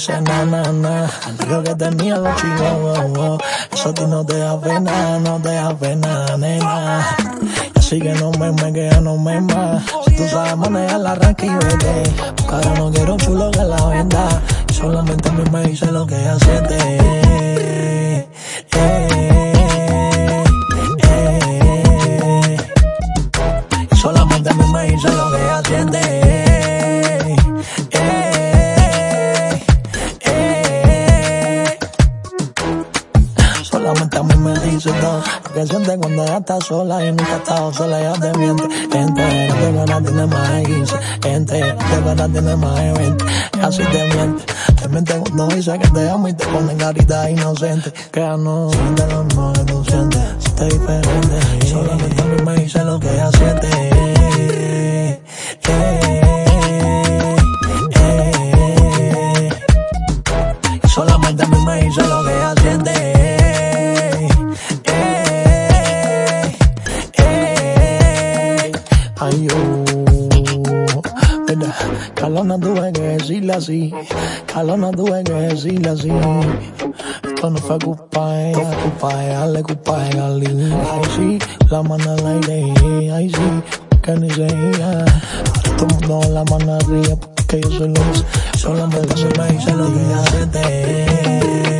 dice na, na, na. Digo que tenía los chicos, oh, oh. Eso a ti no te da pena, no te da pena, nena. Así que no me me que no me más. Si tú sabes manejar la arranque y vete. Cara no quiero chulo que la venda. Y solamente a mí me dice lo que siente. Eh, eh, eh. Y solamente a mí me dice lo que ella Solamente a mí me dice todo Lo que siente cuando ella está sola y nunca ha estado sola, ella te miente. Gente, de verdad tiene más de 15. Gente, de verdad tiene más de 20. Y así te miente. Te miente cuando dice que te amo y te pone carita inocente. Que no siente lo mismo que yo. Calona tuve que decirle así. Calona tuve que decirle así. Esto no fue culpa ella, culpa ella, le culpa Galín. Ay, sí, la mano al aire. Ay, sí, que ni se diga. Todo el mundo la mano arriba porque yo soy luz. Solamente se me dice lo que ella.